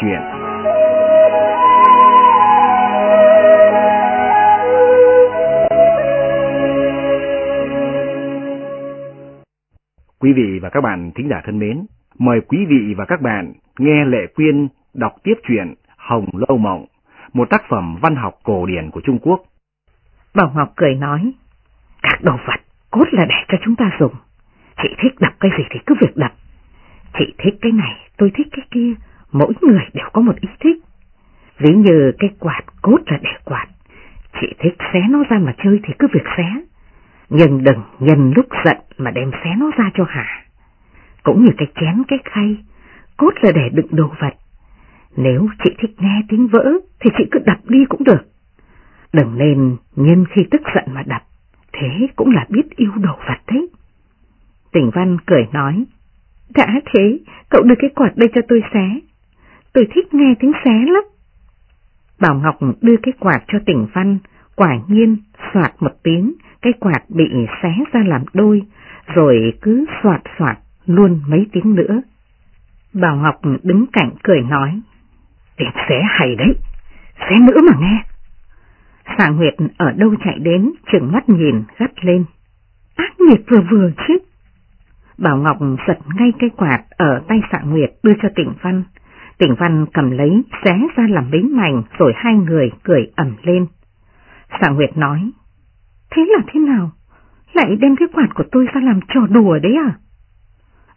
chuyện. Quý vị và các bạn thính giả thân mến, mời quý vị và các bạn nghe Lệ Quyên đọc tiếp chuyện Hồng Lâu Mộng, một tác phẩm văn học cổ điển của Trung Quốc. Bảo Ngọc cười nói, các đồ vật cốt là để cho chúng ta dùng. Chị thích đập cái gì thì cứ việc đập. Chị thích cái này, tôi thích cái kia, mỗi người đều có một ý thích. Ví như cái quạt cốt là để quạt, chị thích xé nó ra mà chơi thì cứ việc xé. Nhưng đừng nhân lúc giận mà đem xé nó ra cho hả. Cũng như cái chén cái khay, cốt là để đựng đồ vật. Nếu chị thích nghe tiếng vỡ thì chị cứ đập đi cũng được. Đừng nên nhân khi tức giận mà đập, thế cũng là biết yêu đồ vật đấy. Tỉnh Văn cười nói, đã thế, cậu đưa cái quạt đây cho tôi xé. Tôi thích nghe tiếng xé lắm. Bảo Ngọc đưa cái quạt cho tỉnh Văn, quả nhiên soạt một tiếng, cái quạt bị xé ra làm đôi, rồi cứ soạt soạt luôn mấy tiếng nữa. Bảo Ngọc đứng cạnh cười nói, tiếng xé hay đấy, xé nữa mà nghe. Xà Nguyệt ở đâu chạy đến, trừng mắt nhìn, gắt lên. Ác nghiệt vừa vừa chứ. Bảo Ngọc giật ngay cái quạt ở tay Xạ Nguyệt đưa cho Tỉnh Văn. Tỉnh Văn cầm lấy, xé ra làm mấy mảnh rồi hai người cười ẩm lên. Xạ Nguyệt nói, thế là thế nào? Lại đem cái quạt của tôi ra làm trò đùa đấy à?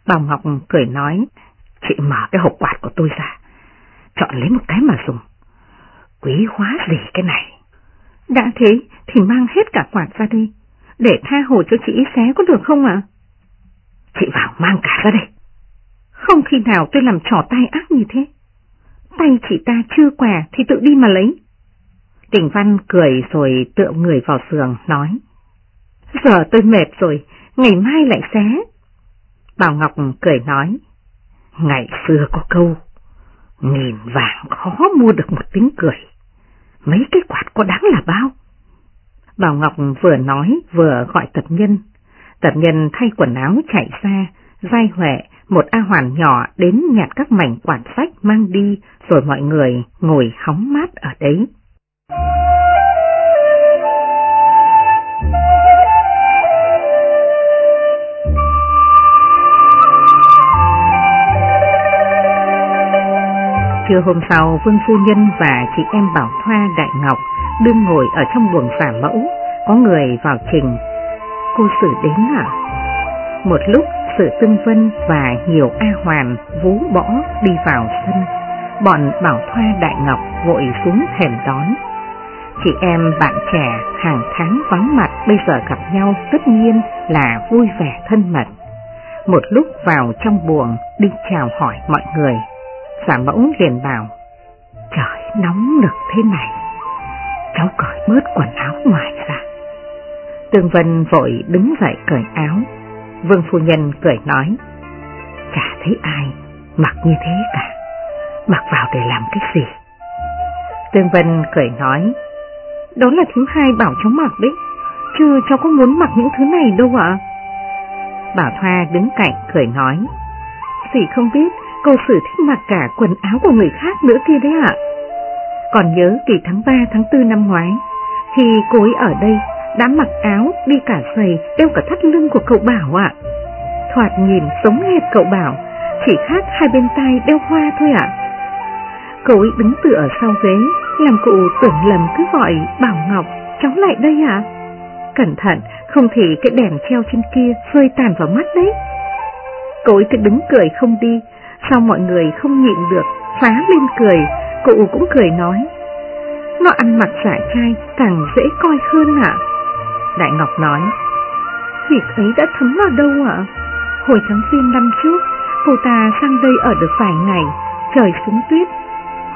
Bảo Ngọc cười nói, chị mở cái hộp quạt của tôi ra, chọn lấy một cái mà dùng. Quý hóa gì cái này? Đã thế thì mang hết cả quạt ra đây, để tha hồ cho chị xé có được không ạ? Chị vào mang cả ra đây. Không khi nào tôi làm trò tay ác như thế. Tay chị ta chưa quà thì tự đi mà lấy. Tình Văn cười rồi tựa người vào giường nói. Giờ tôi mệt rồi, ngày mai lại xé. Bảo Ngọc cười nói. Ngày xưa có câu, nghìn vàng khó mua được một tiếng cười. Mấy cái quạt có đáng là bao? Bảo Ngọc vừa nói vừa gọi tập nhân. Tập nhân thay quần áo chạy ra, vai huệ, một A Hoàn nhỏ đến nhặt các mảnh quản sách mang đi, rồi mọi người ngồi hóng mát ở đấy. Trưa hôm sau, Vương Phu Nhân và chị em Bảo Thoa Đại Ngọc đương ngồi ở trong buồng phả mẫu, có người vào trình. Cô xử đến à? Một lúc, sự Tương Vân và nhiều A Hoàn vú bỏ đi vào sân. Bọn Bảo Thoa Đại Ngọc vội xuống thềm đón. Chị em bạn trẻ hàng tháng vắng mặt bây giờ gặp nhau tất nhiên là vui vẻ thân mật. Một lúc vào trong buồng đi chào hỏi mọi người. Giả mẫu liền bảo, trời nóng nực thế này, cháu cởi bớt quần áo ngoài ra. Tương Vân vội đứng dậy cởi áo, Vương Phu Nhân cười nói, chả thấy ai mặc như thế cả, mặc vào để làm cái gì. Tương Vân cười nói, đó là thứ hai bảo cháu mặc đấy, chứ cháu có muốn mặc những thứ này đâu ạ. Bảo Thoa đứng cạnh cười nói, gì không biết cô sử thích mặc cả quần áo của người khác nữa kia đấy ạ. Còn nhớ kỳ tháng 3 tháng 4 năm ngoái, khi cô ấy ở đây đã mặc áo, đi cả giày, đeo cả thắt lưng của cậu Bảo ạ. Thoạt nhìn giống hệt cậu Bảo, chỉ khác hai bên tay đeo hoa thôi ạ. Cậu ấy đứng tựa sau ghế, làm cụ tưởng lầm cứ gọi Bảo Ngọc, cháu lại đây ạ. Cẩn thận, không thì cái đèn treo trên kia rơi tàn vào mắt đấy. Cậu ấy cứ đứng cười không đi, Sao mọi người không nhịn được, phá lên cười, cụ cũng cười nói. Nó ăn mặc giả trai càng dễ coi hơn ạ. Đại Ngọc nói, việc ấy đã thấm vào đâu ạ? Hồi tháng riêng năm trước, cô ta sang đây ở được vài ngày, trời xuống tuyết.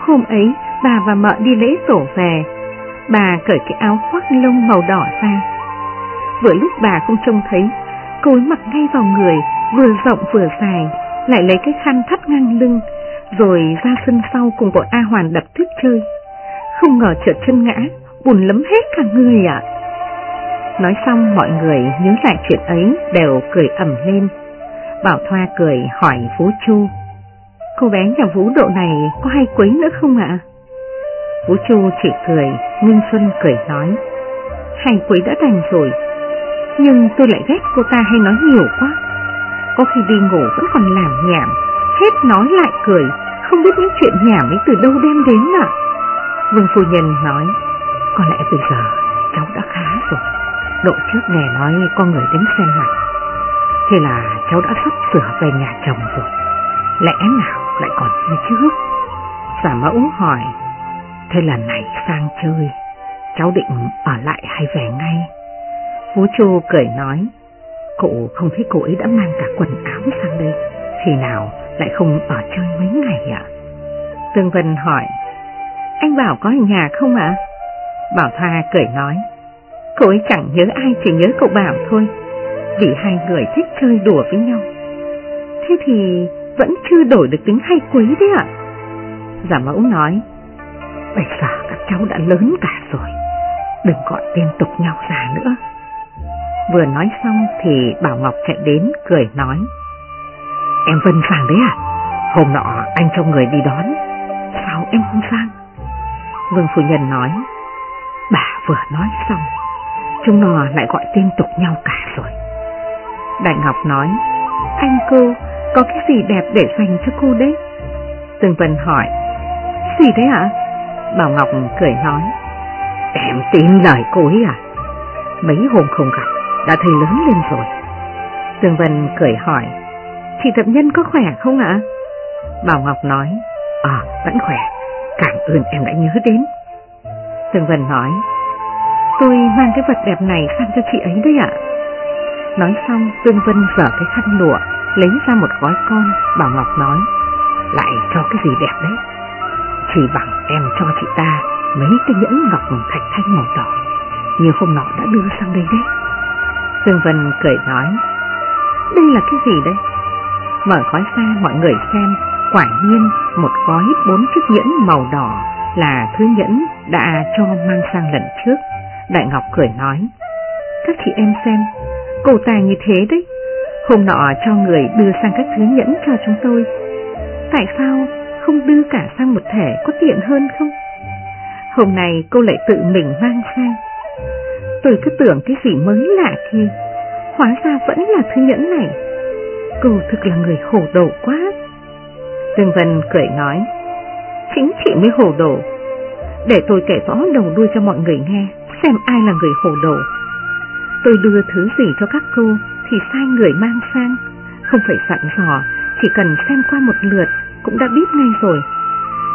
Hôm ấy, bà và mợ đi lễ tổ về, bà cởi cái áo khoác lông màu đỏ ra. Vừa lúc bà không trông thấy, cô ấy mặc ngay vào người, vừa rộng vừa dài, lại lấy cái khăn thắt ngang lưng, rồi ra sân sau cùng bọn A Hoàn đập tuyết chơi. Không ngờ trượt chân ngã, buồn lắm hết cả người ạ. Nói xong mọi người nhớ lại chuyện ấy đều cười ẩm lên. Bảo Thoa cười hỏi Vũ Chu, Cô bé nhà Vũ độ này có hay quấy nữa không ạ? Vũ Chu chỉ cười, Minh Xuân cười nói. Hay quấy đã đành rồi, nhưng tôi lại ghét cô ta hay nói nhiều quá. Có khi đi ngủ vẫn còn làm nhảm, hết nói lại cười, không biết những chuyện nhảm ấy từ đâu đem đến ạ. Vương Phu Nhân nói, có lẽ bây giờ cháu đã khá rồi. Độ trước nghe nói con người đến xem mặt, thế là cháu đã sắp sửa về nhà chồng rồi. Lẽ nào lại còn như trước? Giả mẫu hỏi, thế lần này sang chơi, cháu định ở lại hay về ngay? Phú Chu cười nói, cụ không thấy cô ấy đã mang cả quần áo sang đây, khi nào lại không ở chơi mấy ngày ạ? Tương Vân hỏi, anh Bảo có ở nhà không ạ? Bảo Thoa cười nói, Cô ấy chẳng nhớ ai chỉ nhớ cậu Bảo thôi, vì hai người thích chơi đùa với nhau. Thế thì vẫn chưa đổi được tính hay quý đấy ạ. Giả mẫu nói, bây giờ các cháu đã lớn cả rồi, đừng gọi liên tục nhau già nữa. Vừa nói xong thì Bảo Ngọc chạy đến cười nói, Em Vân phàng đấy à? Hôm nọ anh cho người đi đón, sao em không sang? Vương Phu Nhân nói, bà vừa nói xong, chúng nó lại gọi tên tục nhau cả rồi. Đại Ngọc nói, anh cô có cái gì đẹp để dành cho cô đấy? Dương Vân hỏi, gì đấy ạ? Bảo Ngọc cười nói, em tin lời cô ấy à? Mấy hôm không gặp, đã thấy lớn lên rồi. Dương Vân cười hỏi, chị thập nhân có khỏe không ạ? Bảo Ngọc nói, à vẫn khỏe, cảm ơn em đã nhớ đến. Dương Vân nói, tôi mang cái vật đẹp này sang cho chị ấy đấy ạ. Nói xong Tương Vân dở cái khăn lụa lấy ra một gói con, Bảo Ngọc nói, lại cho cái gì đẹp đấy. Chỉ bằng em cho chị ta mấy cái nhẫn ngọc thạch thanh màu đỏ, như hôm nọ đã đưa sang đây đấy. Dương Vân cười nói, đây là cái gì đấy? Mở gói ra mọi người xem, quả nhiên một gói bốn chiếc nhẫn màu đỏ là thứ nhẫn đã cho mang sang lần trước. Đại Ngọc cười nói, các chị em xem, cô ta như thế đấy, Hôm nọ cho người đưa sang các thứ nhẫn cho chúng tôi. Tại sao không đưa cả sang một thẻ có tiện hơn không? Hôm nay cô lại tự mình mang sang. Tôi cứ tưởng cái gì mới lạ kia, hóa ra vẫn là thứ nhẫn này. Cô thực là người hồ đồ quá. Dương Vân cười nói, chính chị mới hồ đồ. Để tôi kể rõ đầu đuôi cho mọi người nghe, xem ai là người hồ đồ. Tôi đưa thứ gì cho các cô thì sai người mang sang, không phải dặn dò, chỉ cần xem qua một lượt cũng đã biết ngay rồi.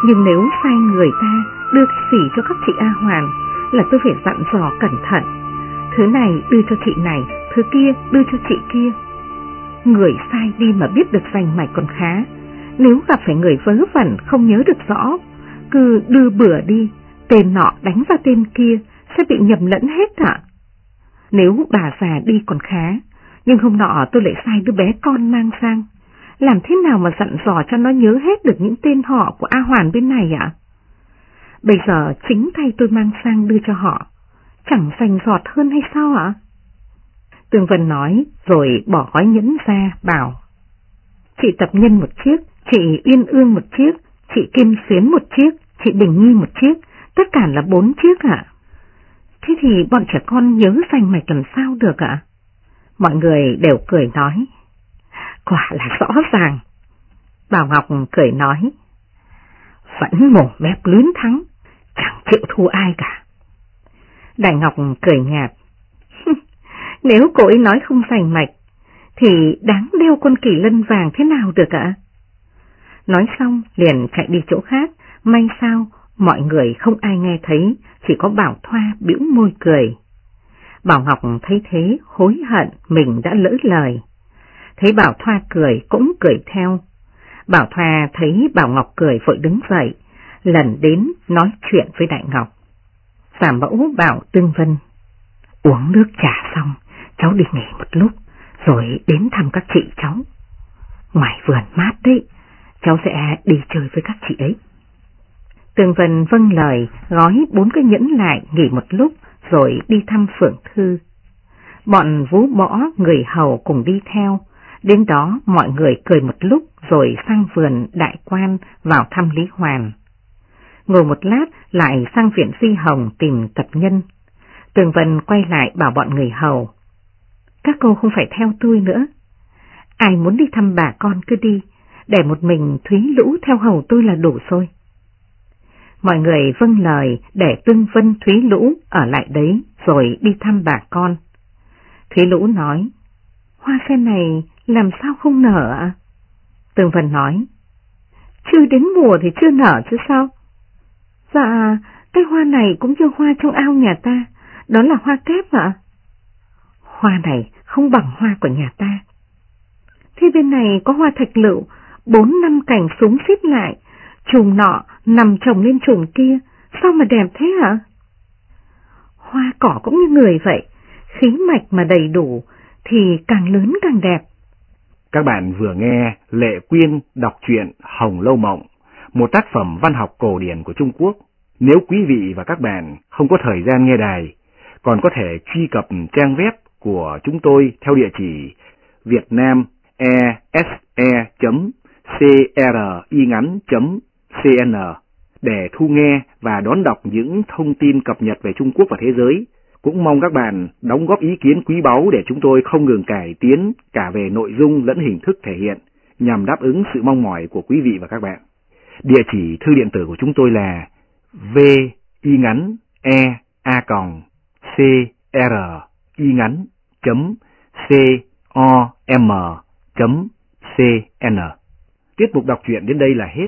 Nhưng nếu sai người ta đưa cái gì cho các chị A Hoàn là tôi phải dặn dò cẩn thận. Thứ này đưa cho chị này, thứ kia đưa cho chị kia. Người sai đi mà biết được danh mạch còn khá, nếu gặp phải người vớ vẩn không nhớ được rõ, cứ đưa bừa đi, tên nọ đánh ra tên kia sẽ bị nhầm lẫn hết ạ. Nếu bà già đi còn khá, nhưng hôm nọ tôi lại sai đứa bé con mang sang. Làm thế nào mà dặn dò cho nó nhớ hết được những tên họ của A Hoàn bên này ạ? Bây giờ chính tay tôi mang sang đưa cho họ. Chẳng dành giọt hơn hay sao ạ? Tường Vân nói rồi bỏ gói nhẫn ra bảo. Chị Tập Nhân một chiếc, chị Uyên Ương một chiếc, chị Kim Xuyến một chiếc, chị Đình Nhi một chiếc, tất cả là bốn chiếc ạ. Thế thì bọn trẻ con nhớ danh mạch làm sao được ạ? Mọi người đều cười nói. Quả là rõ ràng. Bảo Ngọc cười nói. Vẫn mồm mép lướn thắng, chẳng chịu thua ai cả. Đại Ngọc cười nhạt. Nếu cô ấy nói không giành mạch, thì đáng đeo con kỳ lân vàng thế nào được ạ? Nói xong liền chạy đi chỗ khác, may sao mọi người không ai nghe thấy, chỉ có Bảo Thoa biểu môi cười. Bảo Ngọc thấy thế hối hận mình đã lỡ lời. Thấy Bảo Thoa cười cũng cười theo. Bảo Thoa thấy Bảo Ngọc cười vội đứng dậy, lần đến nói chuyện với Đại Ngọc. Giả mẫu bảo Tương Vân, uống nước trà xong, cháu đi nghỉ một lúc, rồi đến thăm các chị cháu. Ngoài vườn mát đấy, cháu sẽ đi chơi với các chị ấy. Tường Vân vâng lời, gói bốn cái nhẫn lại nghỉ một lúc, rồi đi thăm Phượng Thư. Bọn vú bỏ người hầu cùng đi theo, Đến đó mọi người cười một lúc rồi sang vườn đại quan vào thăm Lý Hoàn. Ngồi một lát lại sang viện Di Hồng tìm tập nhân. Tường Vân quay lại bảo bọn người hầu. Các cô không phải theo tôi nữa. Ai muốn đi thăm bà con cứ đi, để một mình Thúy Lũ theo hầu tôi là đủ rồi. Mọi người vâng lời để Tương Vân Thúy Lũ ở lại đấy rồi đi thăm bà con. Thúy Lũ nói, hoa sen này làm sao không nở ạ? Tương Vân nói, chưa đến mùa thì chưa nở chứ sao? Dạ, cái hoa này cũng như hoa trong ao nhà ta, đó là hoa kép ạ. Hoa này không bằng hoa của nhà ta. Thế bên này có hoa thạch lựu, bốn năm cành súng xếp lại, chùm nọ nằm chồng lên chùm kia, sao mà đẹp thế hả? Hoa cỏ cũng như người vậy, khí mạch mà đầy đủ thì càng lớn càng đẹp. Các bạn vừa nghe Lệ Quyên đọc truyện Hồng Lâu Mộng, một tác phẩm văn học cổ điển của Trung Quốc. Nếu quý vị và các bạn không có thời gian nghe đài, còn có thể truy cập trang web của chúng tôi theo địa chỉ CN để thu nghe và đón đọc những thông tin cập nhật về Trung Quốc và thế giới. Cũng mong các bạn đóng góp ý kiến quý báu để chúng tôi không ngừng cải tiến cả về nội dung lẫn hình thức thể hiện nhằm đáp ứng sự mong mỏi của quý vị và các bạn. Địa chỉ thư điện tử của chúng tôi là v y ngắn e a còng c r y ngắn chấm c o m chấm c n. Tiết mục đọc truyện đến đây là hết.